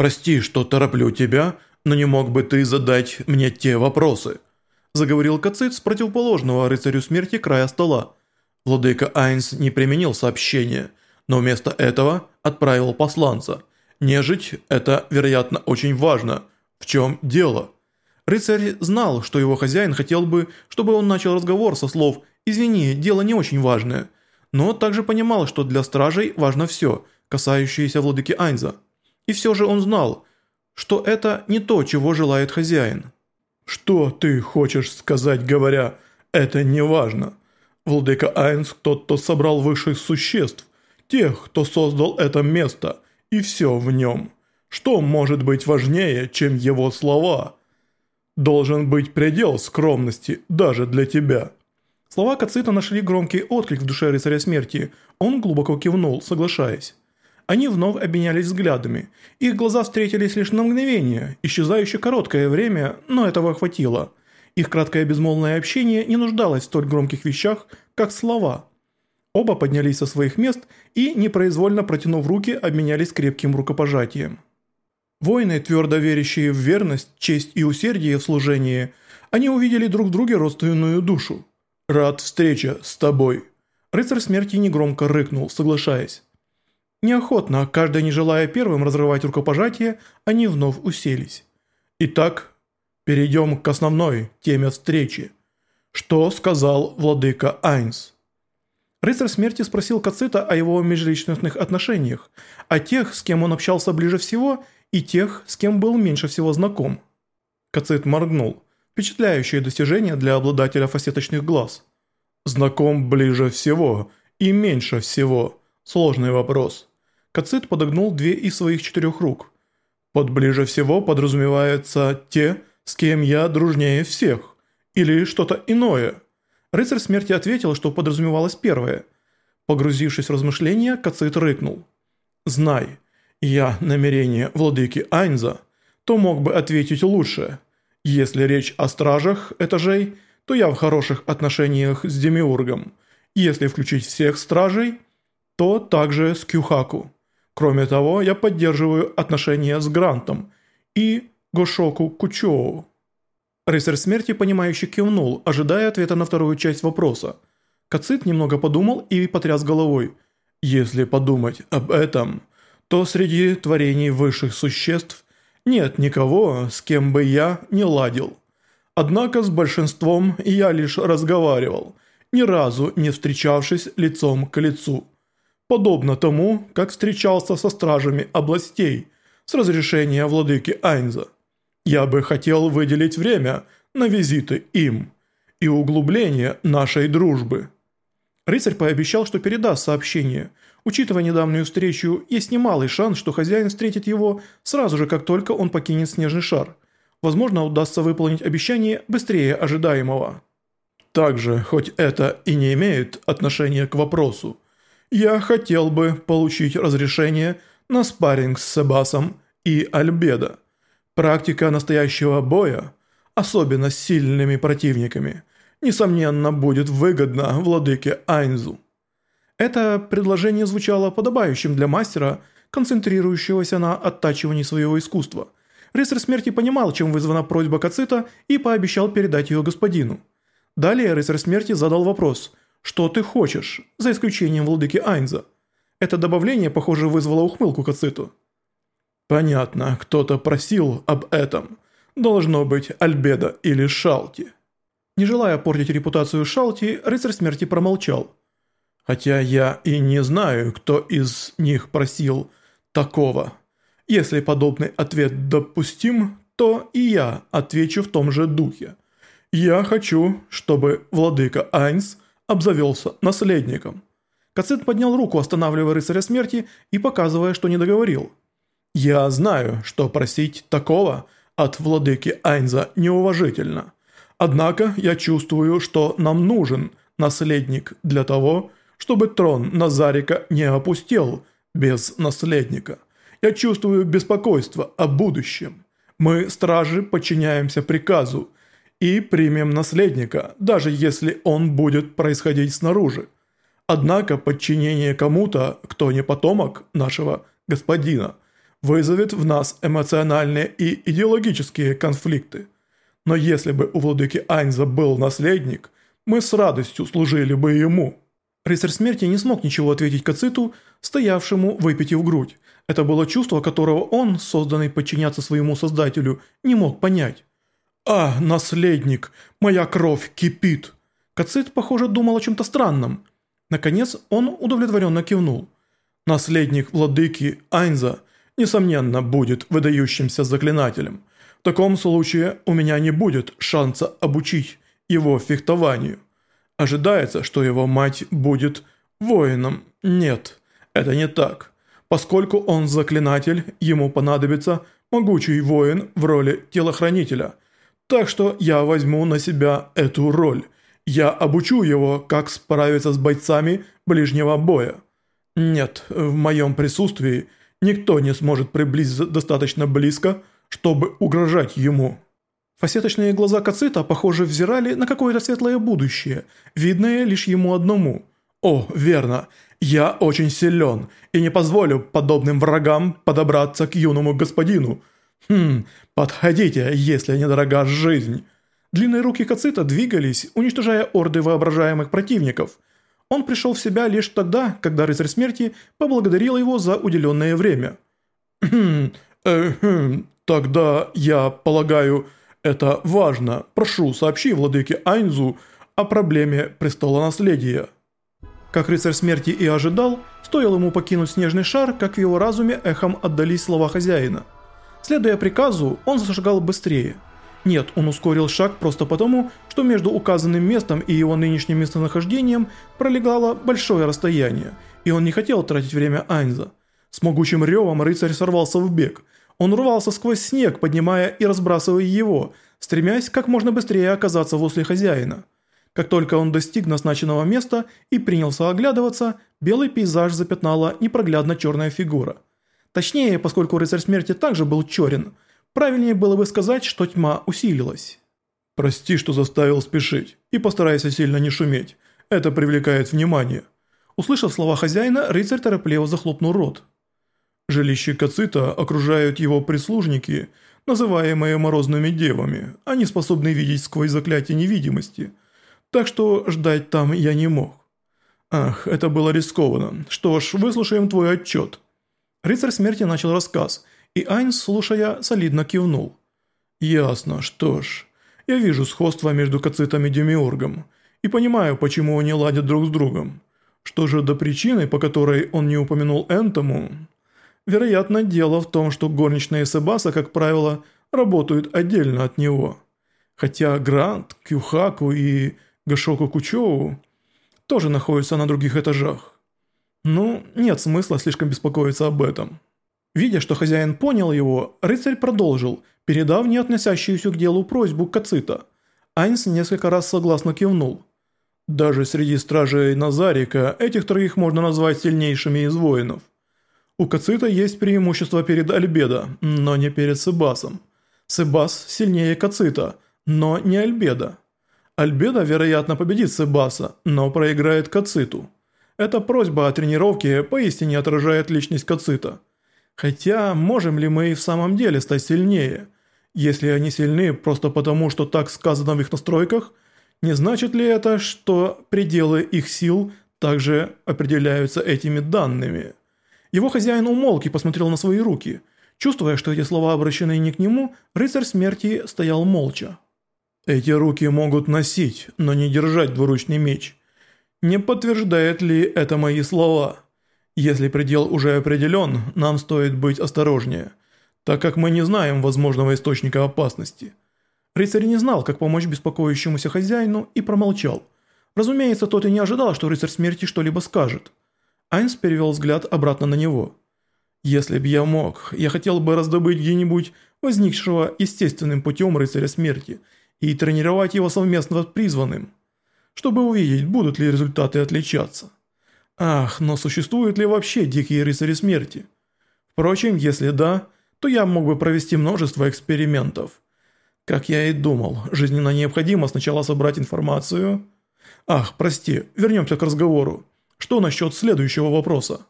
«Прости, что тороплю тебя, но не мог бы ты задать мне те вопросы?» Заговорил Кацит с противоположного рыцарю смерти края стола. Владыка Айнс не применил сообщение, но вместо этого отправил посланца. Нежить – это, вероятно, очень важно. В чем дело? Рыцарь знал, что его хозяин хотел бы, чтобы он начал разговор со слов «Извини, дело не очень важное», но также понимал, что для стражей важно все, касающееся владыки Айнза. И все же он знал, что это не то, чего желает хозяин. «Что ты хочешь сказать, говоря, это не важно? Владыка Айнс тот, кто собрал высших существ, тех, кто создал это место, и все в нем. Что может быть важнее, чем его слова? Должен быть предел скромности даже для тебя». Слова Кацита нашли громкий отклик в душе рыцаря смерти. Он глубоко кивнул, соглашаясь. Они вновь обменялись взглядами. Их глаза встретились лишь на мгновение, исчезающе короткое время, но этого хватило. Их краткое безмолвное общение не нуждалось в столь громких вещах, как слова. Оба поднялись со своих мест и, непроизвольно протянув руки, обменялись крепким рукопожатием. Воины, твердо верящие в верность, честь и усердие в служении, они увидели друг в друге родственную душу. «Рад встрече с тобой». Рыцарь смерти негромко рыкнул, соглашаясь. Неохотно, каждый не желая первым разрывать рукопожатие, они вновь уселись. Итак, перейдем к основной теме встречи. Что сказал владыка Айнс? Рыцарь смерти спросил Кацита о его межличностных отношениях, о тех, с кем он общался ближе всего, и тех, с кем был меньше всего знаком. Кацит моргнул. Впечатляющее достижение для обладателя фасеточных глаз. Знаком ближе всего и меньше всего. Сложный вопрос. Кацит подогнул две из своих четырех рук. Под ближе всего подразумеваются те, с кем я дружнее всех. Или что-то иное. Рыцарь смерти ответил, что подразумевалось первое. Погрузившись в размышления, Кацит рыкнул. «Знай, я намерение владыки Айнза, то мог бы ответить лучше. Если речь о стражах этажей, то я в хороших отношениях с Демиургом. Если включить всех стражей, то также с Кюхаку». Кроме того, я поддерживаю отношения с Грантом и Гошоку Кучоу. Рыцарь смерти, понимающе кивнул, ожидая ответа на вторую часть вопроса. Кацит немного подумал и потряс головой. «Если подумать об этом, то среди творений высших существ нет никого, с кем бы я не ладил. Однако с большинством я лишь разговаривал, ни разу не встречавшись лицом к лицу подобно тому, как встречался со стражами областей с разрешения владыки Айнза. Я бы хотел выделить время на визиты им и углубление нашей дружбы». Рыцарь пообещал, что передаст сообщение. Учитывая недавнюю встречу, есть немалый шанс, что хозяин встретит его сразу же, как только он покинет снежный шар. Возможно, удастся выполнить обещание быстрее ожидаемого. Также, хоть это и не имеет отношения к вопросу, я хотел бы получить разрешение на спарринг с Себасом и Альбедо. Практика настоящего боя, особенно с сильными противниками, несомненно будет выгодна владыке Айнзу. Это предложение звучало подобающим для мастера, концентрирующегося на оттачивании своего искусства. Рыцарь смерти понимал, чем вызвана просьба Кацита и пообещал передать ее господину. Далее рыцарь смерти задал вопрос – что ты хочешь, за исключением владыки Айнза. Это добавление, похоже, вызвало ухмылку Кациту. Понятно, кто-то просил об этом. Должно быть Альбеда или Шалти. Не желая портить репутацию Шалти, рыцарь смерти промолчал. Хотя я и не знаю, кто из них просил такого. Если подобный ответ допустим, то и я отвечу в том же духе. Я хочу, чтобы владыка Айнс обзавелся наследником. Кацит поднял руку, останавливая рыцаря смерти и показывая, что не договорил. «Я знаю, что просить такого от владыки Айнза неуважительно. Однако я чувствую, что нам нужен наследник для того, чтобы трон Назарика не опустел без наследника. Я чувствую беспокойство о будущем. Мы, стражи, подчиняемся приказу, и примем наследника, даже если он будет происходить снаружи. Однако подчинение кому-то, кто не потомок нашего господина, вызовет в нас эмоциональные и идеологические конфликты. Но если бы у владыки Айнза был наследник, мы с радостью служили бы ему». Рыцарь смерти не смог ничего ответить Кациту, стоявшему, выпитив грудь. Это было чувство, которого он, созданный подчиняться своему создателю, не мог понять. «А, наследник, моя кровь кипит!» Кацит, похоже, думал о чем-то странном. Наконец, он удовлетворенно кивнул. «Наследник владыки Айнза, несомненно, будет выдающимся заклинателем. В таком случае у меня не будет шанса обучить его фехтованию. Ожидается, что его мать будет воином. Нет, это не так. Поскольку он заклинатель, ему понадобится могучий воин в роли телохранителя. Так что я возьму на себя эту роль. Я обучу его, как справиться с бойцами ближнего боя. Нет, в моем присутствии никто не сможет приблизиться достаточно близко, чтобы угрожать ему». Фасеточные глаза Кацита, похоже, взирали на какое-то светлое будущее, видное лишь ему одному. «О, верно, я очень силен и не позволю подобным врагам подобраться к юному господину. Хм, подходите, если недорога жизнь». Длинные руки Кацита двигались, уничтожая орды воображаемых противников. Он пришел в себя лишь тогда, когда рыцарь смерти поблагодарил его за уделенное время. «Хм, э, хм, тогда я полагаю...» Это важно. Прошу, сообщи владыке Айнзу о проблеме престола наследия». Как рыцарь смерти и ожидал, стоило ему покинуть снежный шар, как в его разуме эхом отдались слова хозяина. Следуя приказу, он зашагал быстрее. Нет, он ускорил шаг просто потому, что между указанным местом и его нынешним местонахождением пролегало большое расстояние, и он не хотел тратить время Айнза. С могучим ревом рыцарь сорвался в бег – он рвался сквозь снег, поднимая и разбрасывая его, стремясь как можно быстрее оказаться возле хозяина. Как только он достиг назначенного места и принялся оглядываться, белый пейзаж запятнала непроглядно черная фигура. Точнее, поскольку рыцарь смерти также был черен, правильнее было бы сказать, что тьма усилилась. «Прости, что заставил спешить, и постарайся сильно не шуметь, это привлекает внимание». Услышав слова хозяина, рыцарь торопливо захлопнул рот. Жилище Кацита окружают его прислужники, называемые морозными девами. Они способны видеть сквозь заклятие невидимости. Так что ждать там я не мог. Ах, это было рискованно. Что ж, выслушаем твой отчет. Рыцарь смерти начал рассказ, и Айнс, слушая, солидно кивнул. Ясно, что ж. Я вижу сходство между Кацитом и Демиургом, и понимаю, почему они ладят друг с другом. Что же до причины, по которой он не упомянул Энтому, Вероятно, дело в том, что горничные Себаса, как правило, работают отдельно от него. Хотя Грант, Кюхаку и Гашоку Кучоу тоже находятся на других этажах. Ну, нет смысла слишком беспокоиться об этом. Видя, что хозяин понял его, рыцарь продолжил, передав не относящуюся к делу просьбу Кацита. Айнс несколько раз согласно кивнул. Даже среди стражей Назарика этих троих можно назвать сильнейшими из воинов. У Кацита есть преимущество перед Альбедо, но не перед Себасом. Себас сильнее Кацита, но не Альбедо. Альбедо, вероятно, победит Себаса, но проиграет Кациту. Эта просьба о тренировке поистине отражает личность Кацита. Хотя, можем ли мы и в самом деле стать сильнее? Если они сильны просто потому, что так сказано в их настройках, не значит ли это, что пределы их сил также определяются этими данными? Его хозяин умолк и посмотрел на свои руки. Чувствуя, что эти слова обращены не к нему, рыцарь смерти стоял молча. «Эти руки могут носить, но не держать двуручный меч. Не подтверждает ли это мои слова? Если предел уже определен, нам стоит быть осторожнее, так как мы не знаем возможного источника опасности». Рыцарь не знал, как помочь беспокоящемуся хозяину и промолчал. Разумеется, тот и не ожидал, что рыцарь смерти что-либо скажет. Айнс перевел взгляд обратно на него. «Если б я мог, я хотел бы раздобыть где-нибудь возникшего естественным путем рыцаря смерти и тренировать его совместно с призванным, чтобы увидеть, будут ли результаты отличаться. Ах, но существуют ли вообще дикие рыцари смерти? Впрочем, если да, то я мог бы провести множество экспериментов. Как я и думал, жизненно необходимо сначала собрать информацию... Ах, прости, вернемся к разговору. Что насчет следующего вопроса?